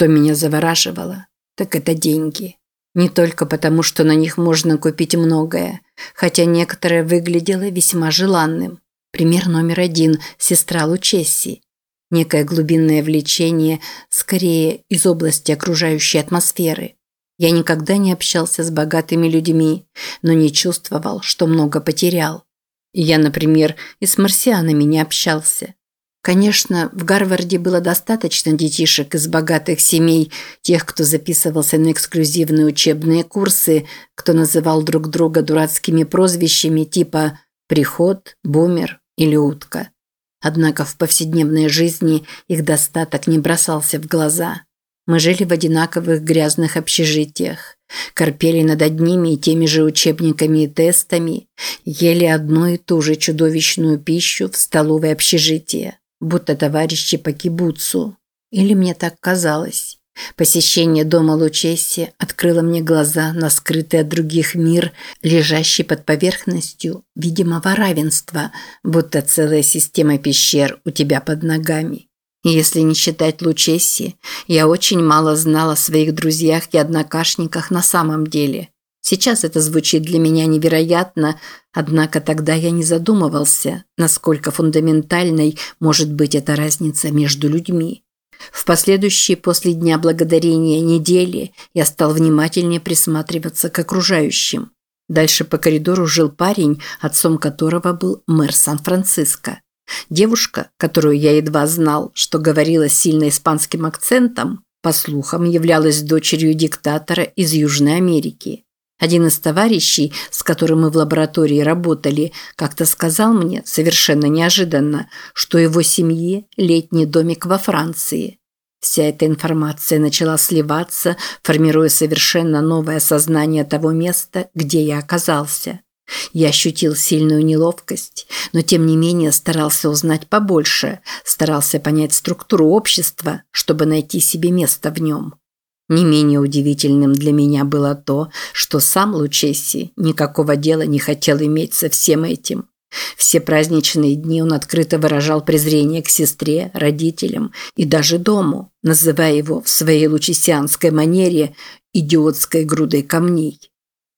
Что меня завораживало, так это деньги. Не только потому, что на них можно купить многое, хотя некоторое выглядело весьма желанным. Пример номер один – сестра Лучесси. Некое глубинное влечение, скорее из области окружающей атмосферы. Я никогда не общался с богатыми людьми, но не чувствовал, что много потерял. Я, например, и с марсианами не общался. Конечно, в Гарварде было достаточно детишек из богатых семей, тех, кто записывался на эксклюзивные учебные курсы, кто называл друг друга дурацкими прозвищами типа «приход», «бумер» или «утка». Однако в повседневной жизни их достаток не бросался в глаза. Мы жили в одинаковых грязных общежитиях, корпели над одними и теми же учебниками и тестами, ели одну и ту же чудовищную пищу в столовой общежития будто товарищи по кибуцу. Или мне так казалось. Посещение дома Лучесси открыло мне глаза на скрытый от других мир, лежащий под поверхностью видимого равенства, будто целая система пещер у тебя под ногами. Если не считать Лучесси, я очень мало знала о своих друзьях и однокашниках на самом деле. Сейчас это звучит для меня невероятно, однако тогда я не задумывался, насколько фундаментальной может быть эта разница между людьми. В последующие после Дня Благодарения недели я стал внимательнее присматриваться к окружающим. Дальше по коридору жил парень, отцом которого был мэр Сан-Франциско. Девушка, которую я едва знал, что говорила сильно испанским акцентом, по слухам, являлась дочерью диктатора из Южной Америки. Один из товарищей, с которым мы в лаборатории работали, как-то сказал мне, совершенно неожиданно, что его семье летний домик во Франции. Вся эта информация начала сливаться, формируя совершенно новое сознание того места, где я оказался. Я ощутил сильную неловкость, но тем не менее старался узнать побольше, старался понять структуру общества, чтобы найти себе место в нем. Не менее удивительным для меня было то, что сам Лучесси никакого дела не хотел иметь со всем этим. Все праздничные дни он открыто выражал презрение к сестре, родителям и даже дому, называя его в своей лучесианской манере идиотской грудой камней.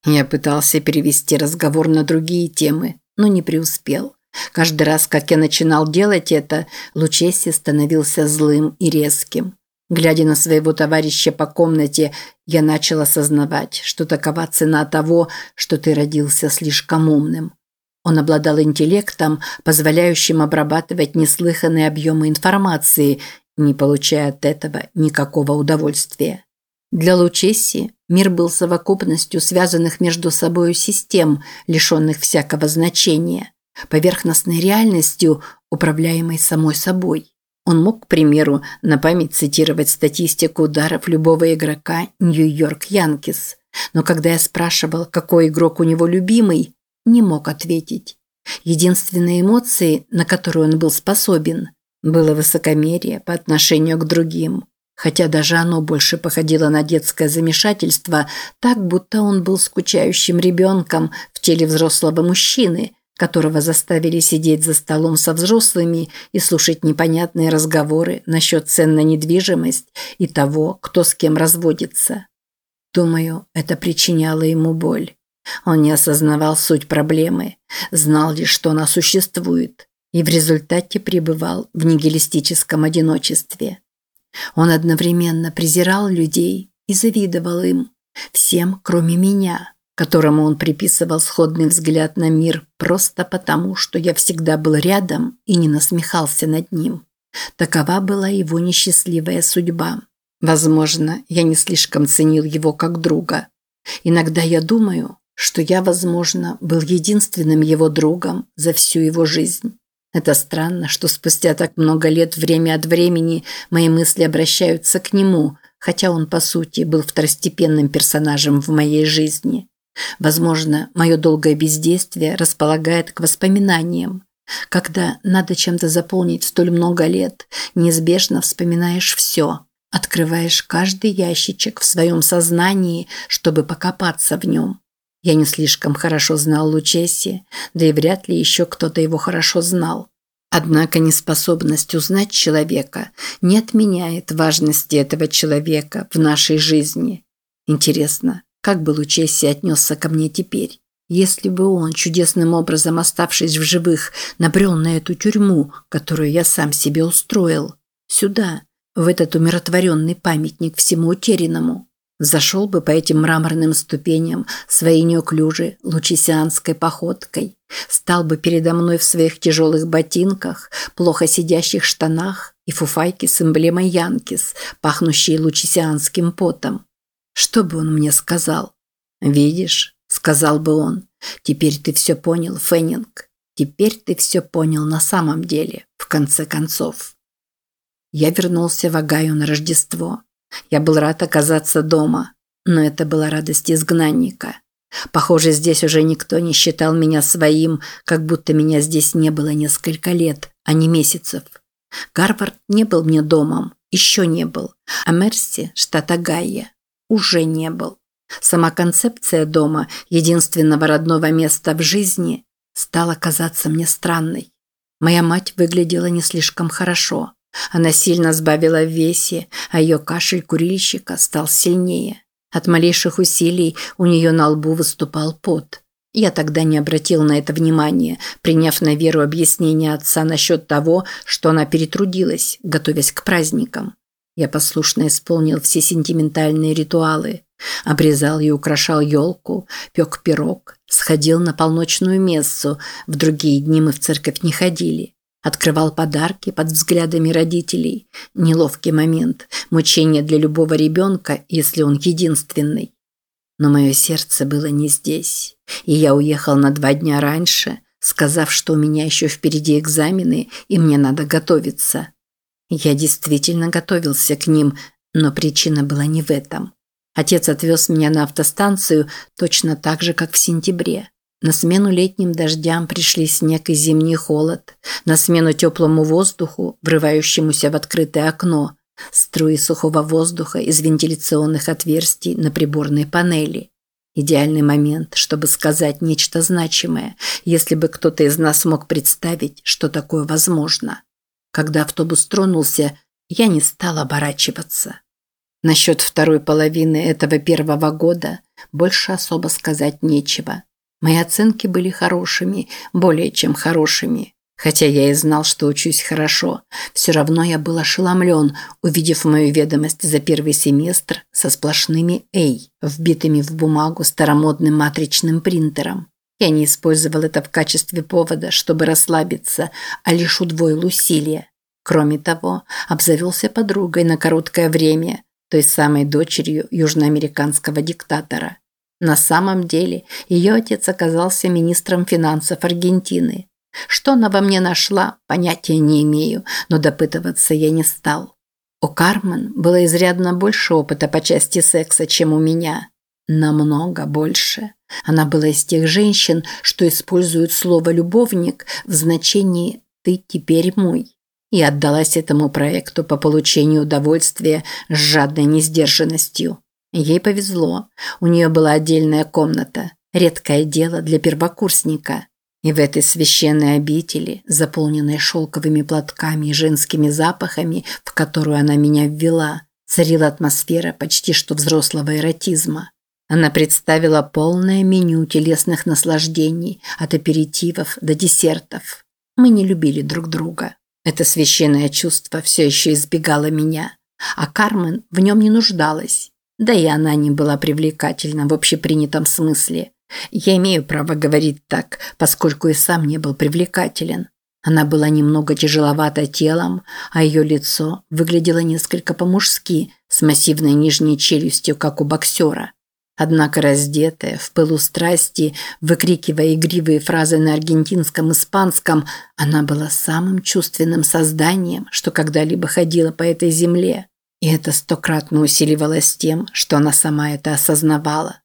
Я пытался перевести разговор на другие темы, но не преуспел. Каждый раз, как я начинал делать это, Лучесси становился злым и резким. Глядя на своего товарища по комнате, я начал осознавать, что такова цена того, что ты родился слишком умным. Он обладал интеллектом, позволяющим обрабатывать неслыханные объемы информации, не получая от этого никакого удовольствия. Для Лучесси мир был совокупностью связанных между собой систем, лишенных всякого значения, поверхностной реальностью, управляемой самой собой. Он мог, к примеру, на память цитировать статистику ударов любого игрока Нью-Йорк Янкис. Но когда я спрашивал, какой игрок у него любимый, не мог ответить. Единственной эмоцией, на которую он был способен, было высокомерие по отношению к другим. Хотя даже оно больше походило на детское замешательство, так будто он был скучающим ребенком в теле взрослого мужчины – которого заставили сидеть за столом со взрослыми и слушать непонятные разговоры насчет цен на недвижимость и того, кто с кем разводится. Думаю, это причиняло ему боль. Он не осознавал суть проблемы, знал лишь, что она существует, и в результате пребывал в нигилистическом одиночестве. Он одновременно презирал людей и завидовал им, всем, кроме меня которому он приписывал сходный взгляд на мир просто потому, что я всегда был рядом и не насмехался над ним. Такова была его несчастливая судьба. Возможно, я не слишком ценил его как друга. Иногда я думаю, что я, возможно, был единственным его другом за всю его жизнь. Это странно, что спустя так много лет время от времени мои мысли обращаются к нему, хотя он, по сути, был второстепенным персонажем в моей жизни. Возможно, мое долгое бездействие располагает к воспоминаниям. Когда надо чем-то заполнить столь много лет, неизбежно вспоминаешь все. Открываешь каждый ящичек в своем сознании, чтобы покопаться в нем. Я не слишком хорошо знал Лучеси, да и вряд ли еще кто-то его хорошо знал. Однако неспособность узнать человека не отменяет важности этого человека в нашей жизни. Интересно, как бы Лучесси отнесся ко мне теперь? Если бы он, чудесным образом оставшись в живых, набрел на эту тюрьму, которую я сам себе устроил, сюда, в этот умиротворенный памятник всему утерянному, зашел бы по этим мраморным ступеням своей неуклюжей лучесианской походкой, стал бы передо мной в своих тяжелых ботинках, плохо сидящих штанах и фуфайке с эмблемой Янкис, пахнущей лучесианским потом. Что бы он мне сказал? «Видишь», – сказал бы он, – «теперь ты все понял, Феннинг. Теперь ты все понял на самом деле, в конце концов». Я вернулся в Агаю на Рождество. Я был рад оказаться дома, но это была радость изгнанника. Похоже, здесь уже никто не считал меня своим, как будто меня здесь не было несколько лет, а не месяцев. Гарвард не был мне домом, еще не был, а Мерси, штат Огайо, уже не был. Сама концепция дома, единственного родного места в жизни, стала казаться мне странной. Моя мать выглядела не слишком хорошо. Она сильно сбавила в весе, а ее кашель курильщика стал сильнее. От малейших усилий у нее на лбу выступал пот. Я тогда не обратил на это внимания, приняв на веру объяснение отца насчет того, что она перетрудилась, готовясь к праздникам. Я послушно исполнил все сентиментальные ритуалы. Обрезал и украшал елку, пек пирог, сходил на полночную мессу, в другие дни мы в церковь не ходили. Открывал подарки под взглядами родителей. Неловкий момент, мучение для любого ребенка, если он единственный. Но мое сердце было не здесь, и я уехал на два дня раньше, сказав, что у меня еще впереди экзамены и мне надо готовиться. Я действительно готовился к ним, но причина была не в этом. Отец отвез меня на автостанцию точно так же, как в сентябре. На смену летним дождям пришли снег и зимний холод, на смену теплому воздуху, врывающемуся в открытое окно, струи сухого воздуха из вентиляционных отверстий на приборной панели. Идеальный момент, чтобы сказать нечто значимое, если бы кто-то из нас мог представить, что такое возможно. Когда автобус тронулся, я не стал оборачиваться. Насчет второй половины этого первого года больше особо сказать нечего. Мои оценки были хорошими, более чем хорошими. Хотя я и знал, что учусь хорошо, все равно я был ошеломлен, увидев мою ведомость за первый семестр со сплошными «A», вбитыми в бумагу старомодным матричным принтером. Я не использовал это в качестве повода, чтобы расслабиться, а лишь удвоил усилия. Кроме того, обзавелся подругой на короткое время, той самой дочерью южноамериканского диктатора. На самом деле, ее отец оказался министром финансов Аргентины. Что она во мне нашла, понятия не имею, но допытываться я не стал. У Кармен было изрядно больше опыта по части секса, чем у меня. Намного больше. Она была из тех женщин, что используют слово «любовник» в значении «ты теперь мой» и отдалась этому проекту по получению удовольствия с жадной несдержанностью. Ей повезло. У нее была отдельная комната. Редкое дело для первокурсника. И в этой священной обители, заполненной шелковыми платками и женскими запахами, в которую она меня ввела, царила атмосфера почти что взрослого эротизма. Она представила полное меню телесных наслаждений, от аперитивов до десертов. Мы не любили друг друга. Это священное чувство все еще избегало меня, а Кармен в нем не нуждалась. Да и она не была привлекательна в общепринятом смысле. Я имею право говорить так, поскольку и сам не был привлекателен. Она была немного тяжеловата телом, а ее лицо выглядело несколько по-мужски, с массивной нижней челюстью, как у боксера. Однако раздетая, в пылу страсти, выкрикивая игривые фразы на аргентинском испанском, она была самым чувственным созданием, что когда-либо ходило по этой земле. И это стократно усиливалось тем, что она сама это осознавала.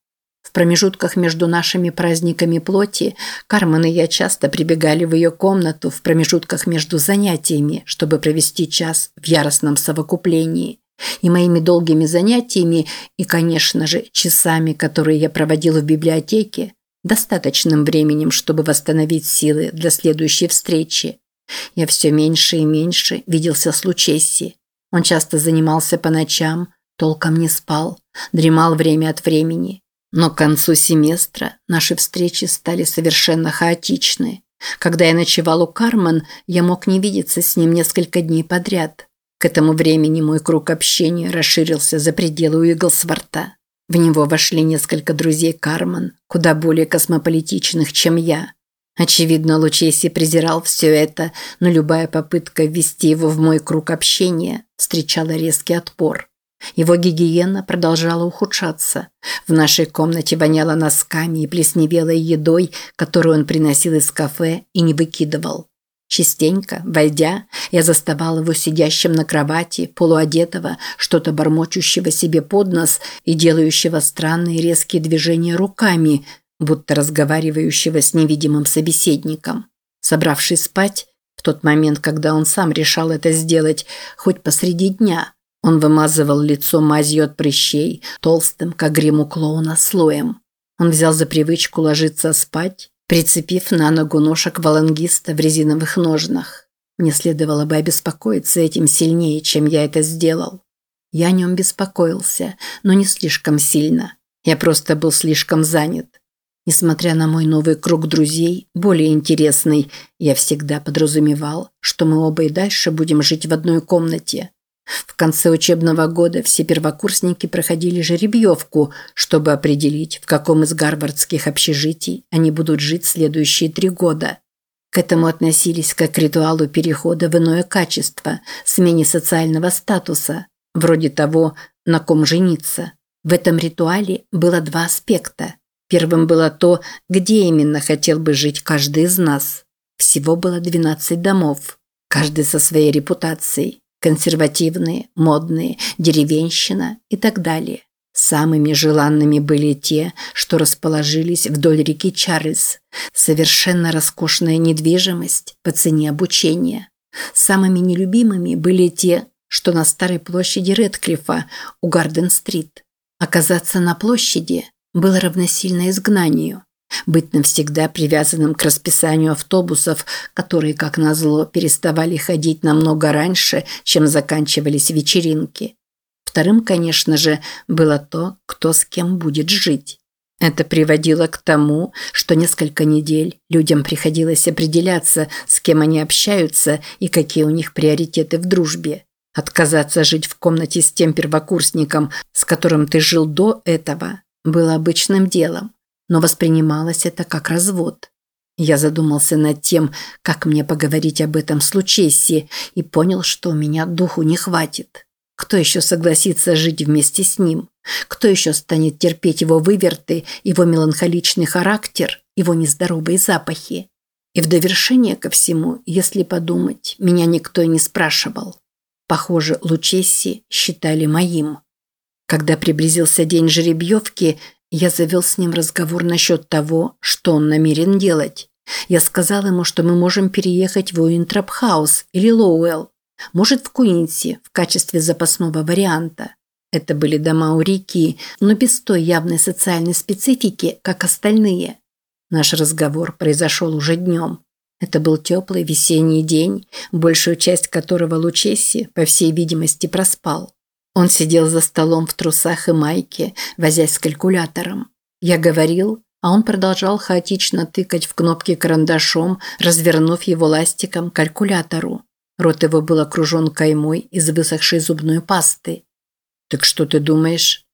В промежутках между нашими праздниками плоти Кармен и я часто прибегали в ее комнату в промежутках между занятиями, чтобы провести час в яростном совокуплении. И моими долгими занятиями, и, конечно же, часами, которые я проводила в библиотеке, достаточным временем, чтобы восстановить силы для следующей встречи. Я все меньше и меньше виделся с Лучесси. Он часто занимался по ночам, толком не спал, дремал время от времени. Но к концу семестра наши встречи стали совершенно хаотичны. Когда я ночевал у Кармен, я мог не видеться с ним несколько дней подряд. К этому времени мой круг общения расширился за пределы Уиглсворта. В него вошли несколько друзей Кармен, куда более космополитичных, чем я. Очевидно, Лучеси презирал все это, но любая попытка ввести его в мой круг общения встречала резкий отпор. Его гигиена продолжала ухудшаться. В нашей комнате воняло носками и плесневелой едой, которую он приносил из кафе и не выкидывал. Частенько, войдя, я заставал его сидящим на кровати, полуодетого, что-то бормочущего себе под нос и делающего странные резкие движения руками, будто разговаривающего с невидимым собеседником. Собравшись спать, в тот момент, когда он сам решал это сделать, хоть посреди дня, он вымазывал лицо мазью от прыщей, толстым, как грим у клоуна, слоем. Он взял за привычку ложиться спать, прицепив на ногу ножек валангиста в резиновых ножнах. Мне следовало бы обеспокоиться этим сильнее, чем я это сделал. Я о нем беспокоился, но не слишком сильно. Я просто был слишком занят. Несмотря на мой новый круг друзей, более интересный, я всегда подразумевал, что мы оба и дальше будем жить в одной комнате. В конце учебного года все первокурсники проходили жеребьевку, чтобы определить, в каком из гарвардских общежитий они будут жить следующие три года. К этому относились как к ритуалу перехода в иное качество, смене социального статуса, вроде того, на ком жениться. В этом ритуале было два аспекта. Первым было то, где именно хотел бы жить каждый из нас. Всего было 12 домов, каждый со своей репутацией консервативные, модные, деревенщина и так далее. Самыми желанными были те, что расположились вдоль реки Чарльз. Совершенно роскошная недвижимость по цене обучения. Самыми нелюбимыми были те, что на старой площади Редклифа у Гарден-стрит. Оказаться на площади было равносильно изгнанию. Быть навсегда привязанным к расписанию автобусов, которые, как назло, переставали ходить намного раньше, чем заканчивались вечеринки. Вторым, конечно же, было то, кто с кем будет жить. Это приводило к тому, что несколько недель людям приходилось определяться, с кем они общаются и какие у них приоритеты в дружбе. Отказаться жить в комнате с тем первокурсником, с которым ты жил до этого, было обычным делом но воспринималось это как развод. Я задумался над тем, как мне поговорить об этом с Лучесси, и понял, что у меня духу не хватит. Кто еще согласится жить вместе с ним? Кто еще станет терпеть его выверты, его меланхоличный характер, его нездоровые запахи? И в довершение ко всему, если подумать, меня никто и не спрашивал. Похоже, Лучесси считали моим. Когда приблизился день жеребьевки, я завел с ним разговор насчет того, что он намерен делать. Я сказал ему, что мы можем переехать в Уинтроп-хаус или Лоуэлл, может, в Куинси в качестве запасного варианта. Это были дома у реки, но без той явной социальной специфики, как остальные. Наш разговор произошел уже днем. Это был теплый весенний день, большую часть которого Лучесси, по всей видимости, проспал. Он сидел за столом в трусах и майке, возясь с калькулятором. Я говорил, а он продолжал хаотично тыкать в кнопки карандашом, развернув его ластиком к калькулятору. Рот его был окружен каймой из высохшей зубной пасты. «Так что ты думаешь?»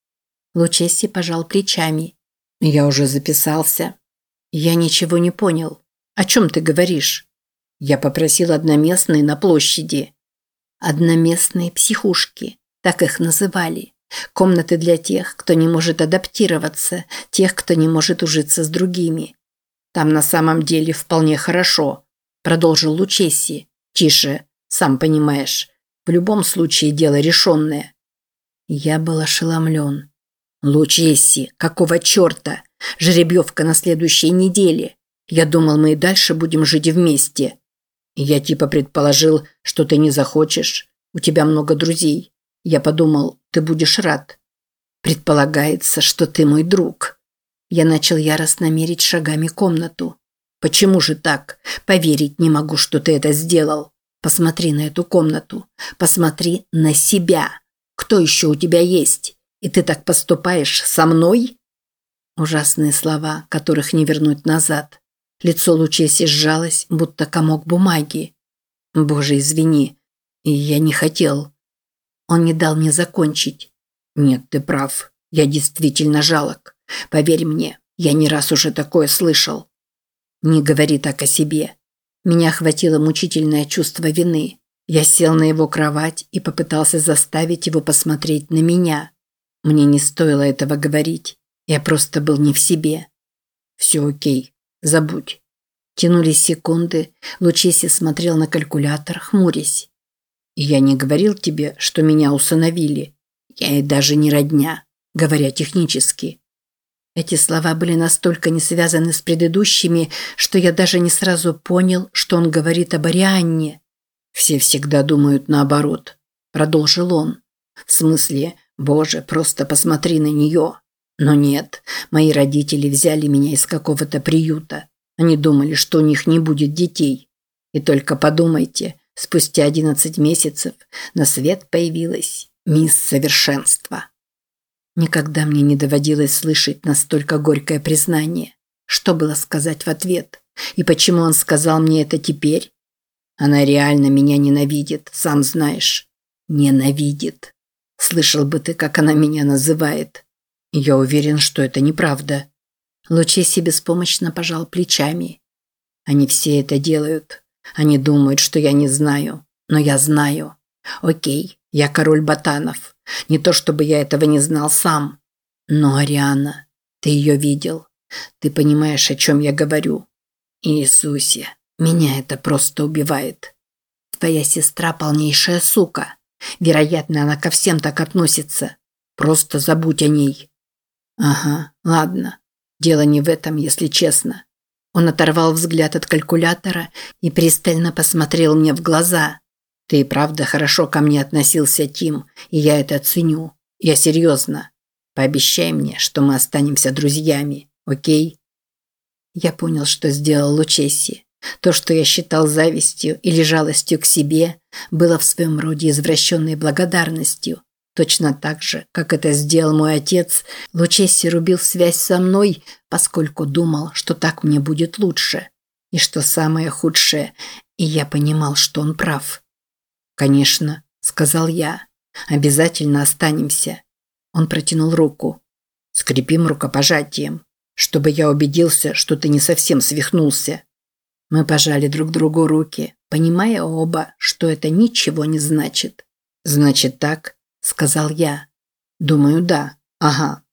Лучесси пожал плечами. «Я уже записался». «Я ничего не понял. О чем ты говоришь?» «Я попросил одноместные на площади». «Одноместные психушки», так их называли. Комнаты для тех, кто не может адаптироваться, тех, кто не может ужиться с другими. Там на самом деле вполне хорошо, продолжил Лучесси. Тише, сам понимаешь. В любом случае дело решенное. Я был ошеломлен. Лучесси, какого черта? Жеребьевка на следующей неделе. Я думал, мы и дальше будем жить вместе. Я типа предположил, что ты не захочешь. У тебя много друзей. Я подумал, ты будешь рад. Предполагается, что ты мой друг. Я начал яростно мерить шагами комнату. Почему же так? Поверить не могу, что ты это сделал. Посмотри на эту комнату. Посмотри на себя. Кто еще у тебя есть? И ты так поступаешь со мной? Ужасные слова, которых не вернуть назад. Лицо Лучеси сжалось, будто комок бумаги. Боже, извини. Я не хотел. Он не дал мне закончить. Нет, ты прав. Я действительно жалок. Поверь мне, я не раз уже такое слышал. Не говори так о себе. Меня охватило мучительное чувство вины. Я сел на его кровать и попытался заставить его посмотреть на меня. Мне не стоило этого говорить. Я просто был не в себе. Все окей. Забудь. Тянулись секунды. Лучеси смотрел на калькулятор, хмурясь. Я не говорил тебе, что меня усыновили. Я и даже не родня, говоря технически. Эти слова были настолько не связаны с предыдущими, что я даже не сразу понял, что он говорит об Арианне. «Все всегда думают наоборот», – продолжил он. «В смысле, боже, просто посмотри на нее». Но нет, мои родители взяли меня из какого-то приюта. Они думали, что у них не будет детей. И только подумайте, спустя 11 месяцев на свет появилась мисс Совершенство. Никогда мне не доводилось слышать настолько горькое признание. Что было сказать в ответ? И почему он сказал мне это теперь? Она реально меня ненавидит, сам знаешь. Ненавидит. Слышал бы ты, как она меня называет. Я уверен, что это неправда. Лучеси беспомощно пожал плечами. Они все это делают. Они думают, что я не знаю. Но я знаю. Окей, я король ботанов. Не то чтобы я этого не знал сам. Но Ариана, ты ее видел. Ты понимаешь, о чем я говорю. Иисусе, меня это просто убивает. Твоя сестра полнейшая сука. Вероятно, она ко всем так относится. Просто забудь о ней. Ага, ладно. Дело не в этом, если честно. Он оторвал взгляд от калькулятора и пристально посмотрел мне в глаза. Ты и правда хорошо ко мне относился, Тим, и я это ценю. Я серьезно. Пообещай мне, что мы останемся друзьями, окей? Я понял, что сделал Лучесси. То, что я считал завистью или жалостью к себе, было в своем роде извращенной благодарностью. Точно так же, как это сделал мой отец, Лучесси рубил связь со мной, поскольку думал, что так мне будет лучше. И что самое худшее, и я понимал, что он прав. «Конечно», – сказал я. «Обязательно останемся». Он протянул руку. «Скрепим рукопожатием, чтобы я убедился, что ты не совсем свихнулся». Мы пожали друг другу руки, понимая оба, что это ничего не значит. «Значит так», – сказал я. «Думаю, да. Ага.